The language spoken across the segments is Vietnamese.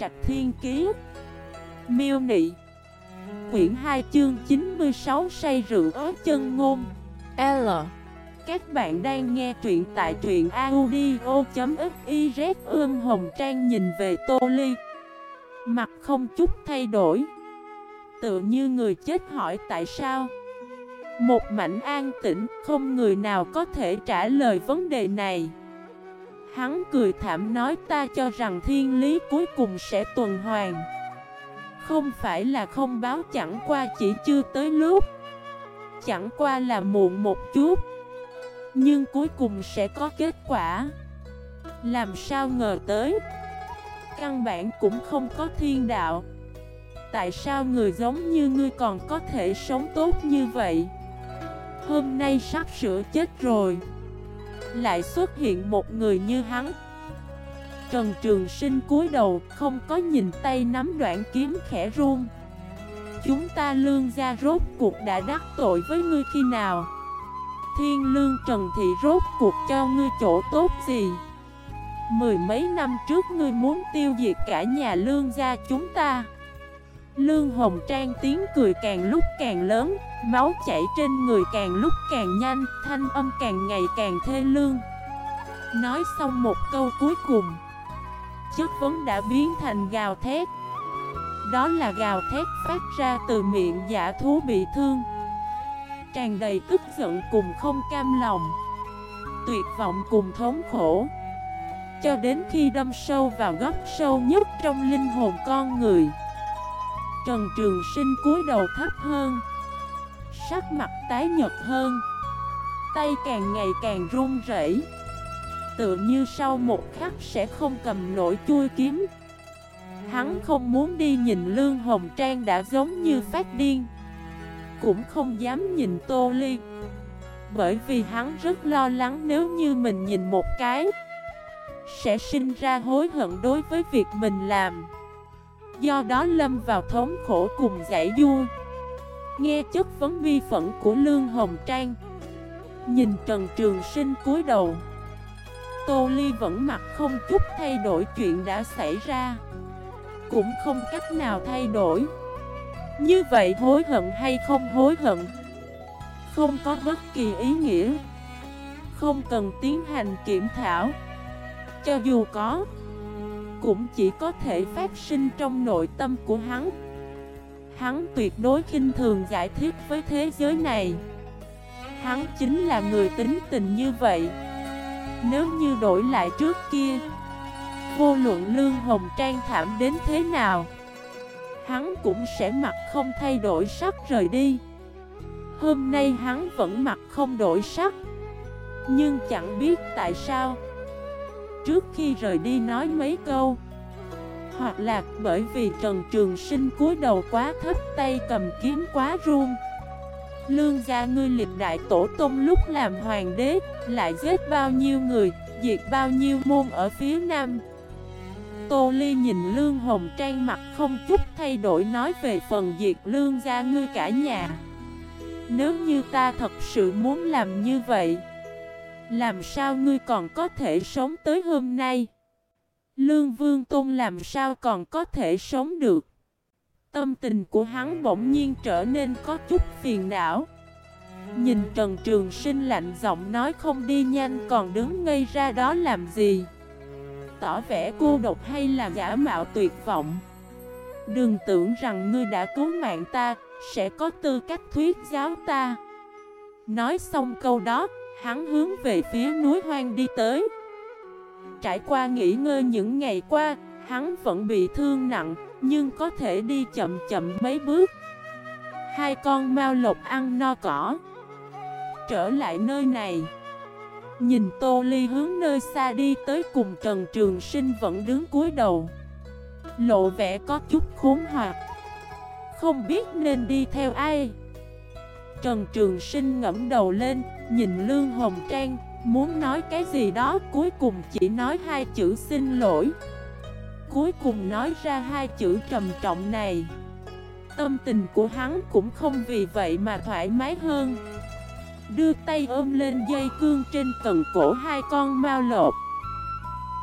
Trạch Thiên Kiế Miêu Nị. Quyển 2 chương 96 say rượu ớ chân ngôn. L. Các bạn đang nghe truyện tại truyện audio.xyz Ương Hồng Trang nhìn về Tô Ly. Mặt không chút thay đổi. Tựa như người chết hỏi tại sao. Một mảnh an tĩnh, Không người nào có thể trả lời vấn đề này. Hắn cười thảm nói ta cho rằng thiên lý cuối cùng sẽ tuần hoàn. Không phải là không báo, chẳng qua chỉ chưa tới lúc. Chẳng qua là muộn một chút. Nhưng cuối cùng sẽ có kết quả. Làm sao ngờ tới? Căn bản cũng không có thiên đạo. Tại sao người giống như ngươi còn có thể sống tốt như vậy? Hôm nay sắp sửa chết rồi lại xuất hiện một người như hắn. Trần Trường Sinh cúi đầu, không có nhìn tay nắm đoạn kiếm khẽ run. Chúng ta lương gia rốt cuộc đã đắc tội với ngươi khi nào? Thiên lương Trần Thị rốt cuộc cho ngươi chỗ tốt gì? Mười mấy năm trước ngươi muốn tiêu diệt cả nhà lương gia chúng ta. Lương Hồng Trang tiếng cười càng lúc càng lớn, Máu chảy trên người càng lúc càng nhanh, Thanh âm càng ngày càng thê lương. Nói xong một câu cuối cùng, Chất vấn đã biến thành gào thét. Đó là gào thét phát ra từ miệng giả thú bị thương. Tràn đầy tức giận cùng không cam lòng, Tuyệt vọng cùng thống khổ. Cho đến khi đâm sâu vào góc sâu nhất trong linh hồn con người Trần Trường Sinh cúi đầu thấp hơn, Sắc mặt tái nhật hơn, Tay càng ngày càng run rẩy. Tựa như sau một khắc sẽ không cầm nổi chui kiếm. Hắn không muốn đi nhìn Lương Hồng Trang đã giống như phát điên, Cũng không dám nhìn Tô Ly. Bởi vì hắn rất lo lắng nếu như mình nhìn một cái, Sẽ sinh ra hối hận đối với việc mình làm. Do đó lâm vào thống khổ cùng giải du. Nghe chất vấn vi phẫn của Lương Hồng Trang. Nhìn Trần Trường Sinh cúi đầu. Tô Ly vẫn mặt không chút thay đổi chuyện đã xảy ra. Cũng không cách nào thay đổi. Như vậy hối hận hay không hối hận? Không có bất kỳ ý nghĩa. Không cần tiến hành kiểm thảo. Cho dù có cũng chỉ có thể phát sinh trong nội tâm của hắn. Hắn tuyệt đối khinh thường giải thích với thế giới này. Hắn chính là người tính tình như vậy. Nếu như đổi lại trước kia, Vô luận lương hồng trang thảm đến thế nào, Hắn cũng sẽ mặt không thay đổi sắc rời đi. Hôm nay hắn vẫn mặt không đổi sắc, Nhưng chẳng biết tại sao trước khi rời đi nói mấy câu. Hoặc là bởi vì Trần Trường Sinh cúi đầu quá thấp tay cầm kiếm quá run. Lương gia ngươi lịch đại tổ tông lúc làm hoàng đế Lại giết bao nhiêu người, diệt bao nhiêu môn ở phía nam. Tô Ly nhìn Lương Hồng Trang mặt không chút thay đổi nói về phần diệt lương gia ngươi cả nhà. Nếu như ta thật sự muốn làm như vậy làm sao ngươi còn có thể sống tới hôm nay? Lương Vương Tôn làm sao còn có thể sống được? Tâm tình của hắn bỗng nhiên trở nên có chút phiền não. Nhìn Trần Trường Sinh lạnh giọng nói không đi nhanh còn đứng ngây ra đó làm gì? Tỏ vẻ cô độc hay là giả mạo tuyệt vọng? Đừng tưởng rằng ngươi đã cứu mạng ta, sẽ có tư cách thuyết giáo ta. Nói xong câu đó, Hắn hướng về phía núi hoang đi tới. Trải qua nghỉ ngơi những ngày qua Hắn vẫn bị thương nặng Nhưng có thể đi chậm chậm mấy bước. Hai con mao lộc ăn no cỏ Trở lại nơi này. Nhìn Tô Ly hướng nơi xa đi tới cùng Trần Trường Sinh vẫn đứng cúi đầu. Lộ vẻ có chút khốn hoặc. Không biết nên đi theo ai. Trần Trường Sinh ngẫm đầu lên, nhìn Lương Hồng Trang, muốn nói cái gì đó cuối cùng chỉ nói hai chữ xin lỗi. Cuối cùng nói ra hai chữ trầm trọng này. Tâm tình của hắn cũng không vì vậy mà thoải mái hơn. Đưa tay ôm lên dây cương trên cần cổ hai con mau lột.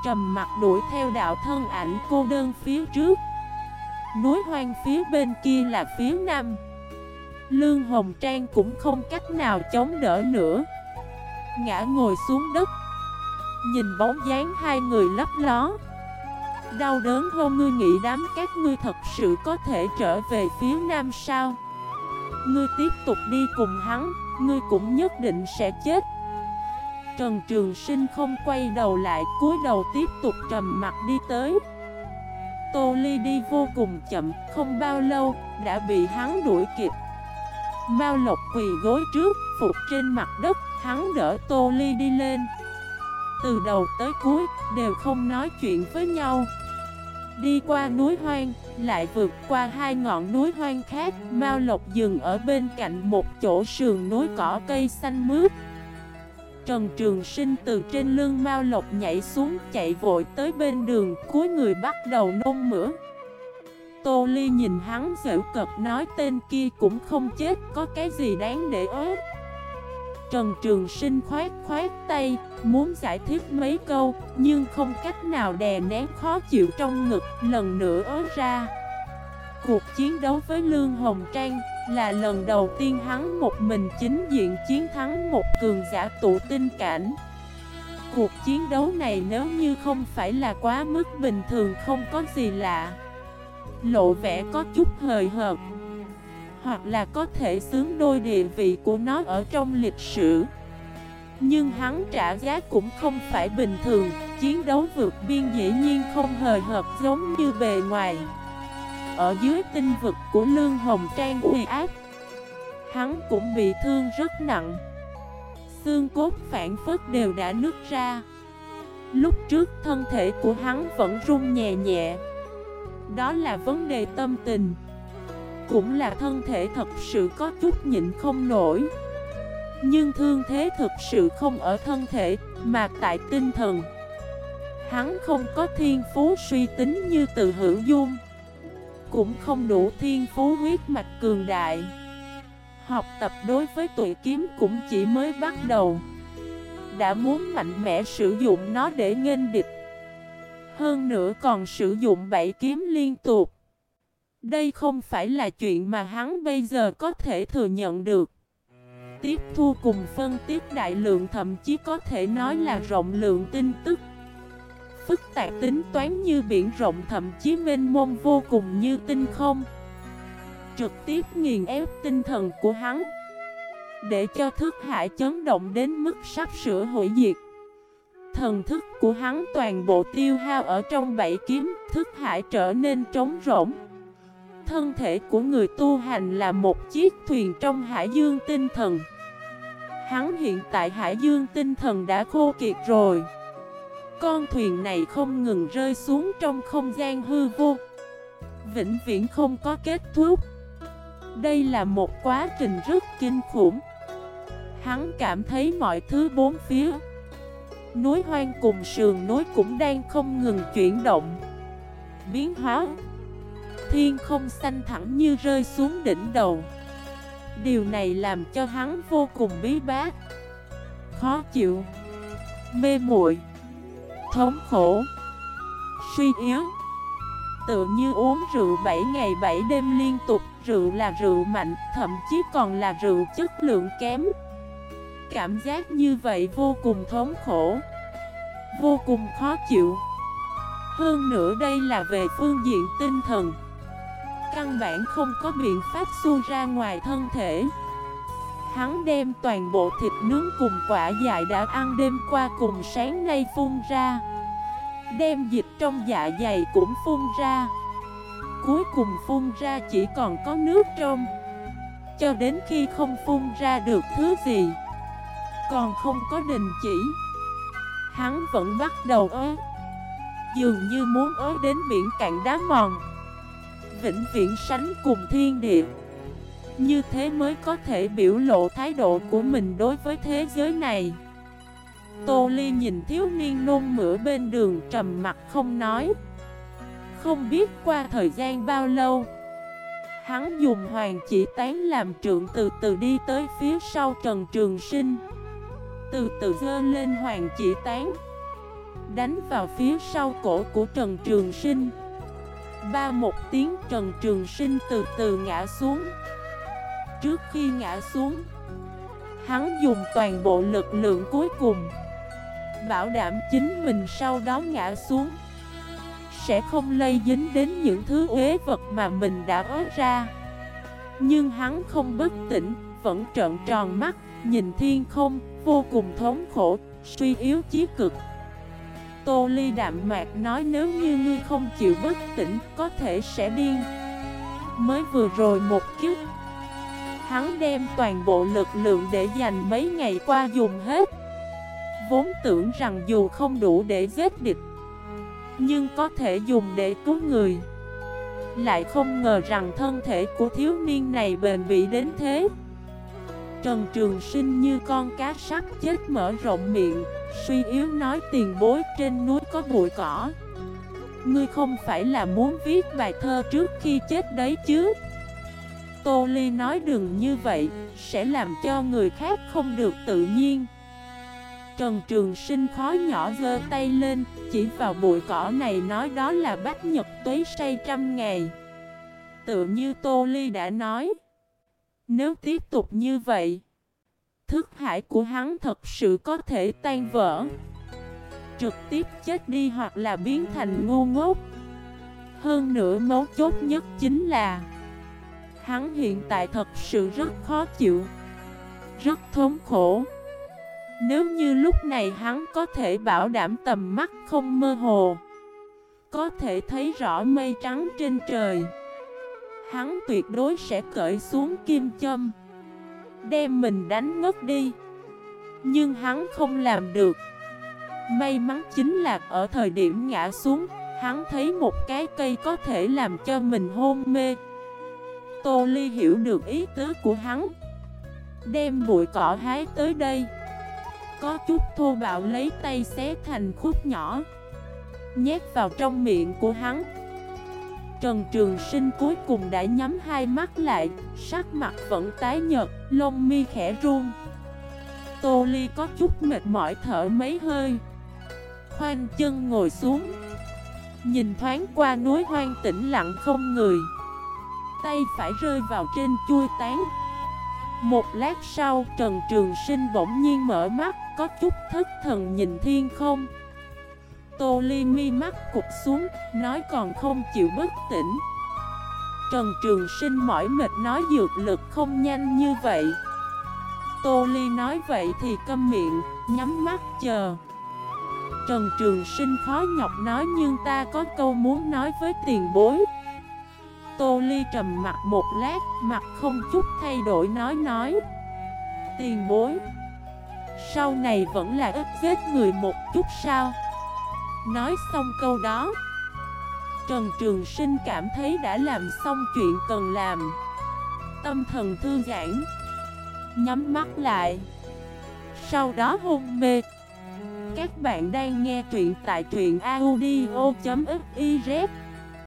trầm mặt đuổi theo đạo thân ảnh cô đơn phía trước Núi hoang phía bên kia là phía nam Lương Hồng Trang cũng không cách nào chống đỡ nữa. Ngã ngồi xuống đất. Nhìn bóng dáng hai người lấp ló. Đau đớn hôn ngươi nghĩ đám các ngươi thật sự có thể trở về phía nam sao? Ngươi tiếp tục đi cùng hắn, Ngươi cũng nhất định sẽ chết. Trần Trường Sinh không quay đầu lại, cúi đầu tiếp tục trầm mặt đi tới. Tô Ly đi vô cùng chậm, Không bao lâu, đã bị hắn đuổi kịp. Mao Lộc quỳ gối trước, Phục trên mặt đất Hắn đỡ Tô Ly đi lên. Từ đầu tới cuối, Đều không nói chuyện với nhau. Đi qua núi hoang, Lại vượt qua hai ngọn núi hoang khác. Mao Lộc dừng ở bên cạnh một chỗ sườn núi cỏ cây xanh mướt. Trần Trường Sinh từ trên lưng Mao Lộc nhảy xuống, chạy vội tới bên đường, cuối người bắt đầu nôn mửa. Tô Ly nhìn hắn dễu cợt nói tên kia cũng không chết, có cái gì đáng để ớt Trần Trường Sinh khoát khoát tay, muốn giải thích mấy câu, nhưng không cách nào đè nén khó chịu trong ngực, lần nữa ớt ra. Cuộc chiến đấu với Lương Hồng Trang là lần đầu tiên hắn một mình chính diện chiến thắng một cường giả tụ tinh cảnh. Cuộc chiến đấu này nếu như không phải là quá mức bình thường không có gì lạ. Lộ vẻ có chút hời hợt, Hoặc là có thể xướng đôi địa vị của nó ở trong lịch sử. Nhưng hắn trả giá cũng không phải bình thường, Chiến đấu vượt biên dĩ nhiên không hời hợt giống như bề ngoài. Ở dưới tinh vực của Lương Hồng Trang uy ác Hắn cũng bị thương rất nặng. Xương cốt phản phất đều đã nứt ra. Lúc trước thân thể của hắn vẫn run nhẹ nhẹ đó là vấn đề tâm tình. Cũng là thân thể thật sự có chút nhịn không nổi. Nhưng thương thế thực sự không ở thân thể, Mà tại tinh thần. Hắn không có thiên phú suy tính như từ hữu dung. Cũng không đủ thiên phú huyết mạch cường đại. Học tập đối với tuổi kiếm cũng chỉ mới bắt đầu. Đã muốn mạnh mẽ sử dụng nó để nghênh địch. Hơn nữa còn sử dụng bảy kiếm liên tục. Đây không phải là chuyện mà hắn bây giờ có thể thừa nhận được. Tiếp thu cùng phân tích đại lượng thậm chí có thể nói là rộng lượng tin tức. Phức tạp tính toán như biển rộng thậm chí mênh mông vô cùng như tinh không. Trực tiếp nghiền ép tinh thần của hắn. Để cho thức hải chấn động đến mức sắp sửa hủy diệt. Thần thức của hắn toàn bộ tiêu hao ở trong bảy kiếm, Thức hải trở nên trống rỗng. Thân thể của người tu hành là một chiếc thuyền trong hải dương tinh thần. Hắn hiện tại hải dương tinh thần đã khô kiệt rồi. Con thuyền này không ngừng rơi xuống trong không gian hư vô. Vĩnh viễn không có kết thúc. Đây là một quá trình rất kinh khủng. Hắn cảm thấy mọi thứ bốn phía Núi hoang cùng sườn núi cũng đang không ngừng chuyển động. Biến hóa. Thiên không xanh thẳng như rơi xuống đỉnh đầu. Điều này làm cho hắn vô cùng bí bát. Khó chịu. Mê muội. Thống khổ, suy yếu. Tự như uống rượu 7 ngày 7 đêm liên tục, rượu là rượu mạnh, thậm chí còn là rượu chất lượng kém. Cảm giác như vậy vô cùng thống khổ, vô cùng khó chịu. Hơn nữa đây là về phương diện tinh thần. Căn bản không có biện pháp xua ra ngoài thân thể. Hắn đem toàn bộ thịt nướng cùng quả dại đã ăn đêm qua cùng sáng nay phun ra Đem dịch trong dạ dày cũng phun ra Cuối cùng phun ra chỉ còn có nước trong Cho đến khi không phun ra được thứ gì còn không có đình chỉ. Hắn vẫn bắt đầu ớ. Dường như muốn ớ đến biển cạn đá mòn. Vĩnh viễn sánh cùng thiên địa. Như thế mới có thể biểu lộ thái độ của mình đối với thế giới này. Tô Ly nhìn thiếu niên nôn mửa bên đường trầm mặt không nói. Không biết qua thời gian bao lâu, Hắn dùng hoàng chỉ tán làm trượng từ từ đi tới phía sau Trần Trường Sinh. Từ từ dơ lên hoàng chỉ tán đánh vào phía sau cổ của Trần Trường Sinh. Ba một tiếng Trần Trường Sinh từ từ ngã xuống. Trước khi ngã xuống, hắn dùng toàn bộ lực lượng cuối cùng, bảo đảm chính mình sau đó ngã xuống. Sẽ không lây dính đến những thứ uế vật mà mình đã ớt ra Nhưng hắn không bất tỉnh, vẫn trợn tròn mắt, nhìn thiên không, vô cùng thống khổ, suy yếu chí cực. Tô Ly đạm mạc nói nếu như ngươi không chịu bất tỉnh, có thể sẽ điên. Mới vừa rồi một kiếp Hắn đem toàn bộ lực lượng để dành mấy ngày qua dùng hết. Vốn tưởng rằng dù không đủ để giết địch nhưng có thể dùng để cứu người. Lại không ngờ rằng thân thể của thiếu niên này bền bỉ đến thế. Trần Trường Sinh như con cá sắp chết mở rộng miệng Suy yếu nói tiền bối trên núi có bụi cỏ. Ngươi không phải là muốn viết bài thơ trước khi chết đấy chứ? Tô Ly nói đừng như vậy Sẽ làm cho người khác không được tự nhiên. Trần Trường Sinh khó nhỏ giơ tay lên, chỉ vào bụi cỏ này nói đó là bách nhật tuế say trăm ngày. Tự như Tô Ly đã nói, nếu tiếp tục như vậy, thức hải của hắn thật sự có thể tan vỡ. Trực tiếp chết đi hoặc là biến thành ngu ngốc. Hơn nữa mấu chốt nhất chính là Hắn hiện tại thật sự rất khó chịu Rất thống khổ nếu như lúc này hắn có thể bảo đảm tầm mắt không mơ hồ Có thể thấy rõ mây trắng trên trời Hắn tuyệt đối sẽ cởi xuống kim châm. Đem mình đánh ngất đi. Nhưng hắn không làm được. May mắn chính là ở thời điểm ngã xuống, Hắn thấy một cái cây có thể làm cho mình hôn mê. Tô Ly hiểu được ý tứ của hắn. Đem bụi cỏ hái tới đây. Có chút thô bạo lấy tay xé thành khúc nhỏ. Nhét vào trong miệng của hắn. Trần Trường Sinh cuối cùng đã nhắm hai mắt lại Sắc mặt vẫn tái nhợt, lông mi khẽ run. Tô Ly có chút mệt mỏi thở mấy hơi. Khoanh chân ngồi xuống. Nhìn thoáng qua núi hoang tĩnh lặng không người. Tay phải rơi vào trên chui tán. Một lát sau Trần Trường Sinh bỗng nhiên mở mắt có chút thất thần nhìn thiên không. Tô Ly mi mắt cụp xuống, nói còn không chịu bất tỉnh. Trần Trường Sinh mỏi mệt nói dược lực không nhanh như vậy. Tô Ly nói vậy thì câm miệng, nhắm mắt chờ. Trần Trường Sinh khó nhọc nói nhưng ta có câu muốn nói với tiền bối. Tô Ly trầm mặt một lát, mặt không chút thay đổi nói nói. Tiền bối sau này vẫn là ít vết người một chút sao? Nói xong câu đó, Trần Trường Sinh cảm thấy đã làm xong chuyện cần làm. Tâm thần thư giãn, Nhắm mắt lại. Sau đó hôn mê. Các bạn đang nghe truyện tại truyện audio.fif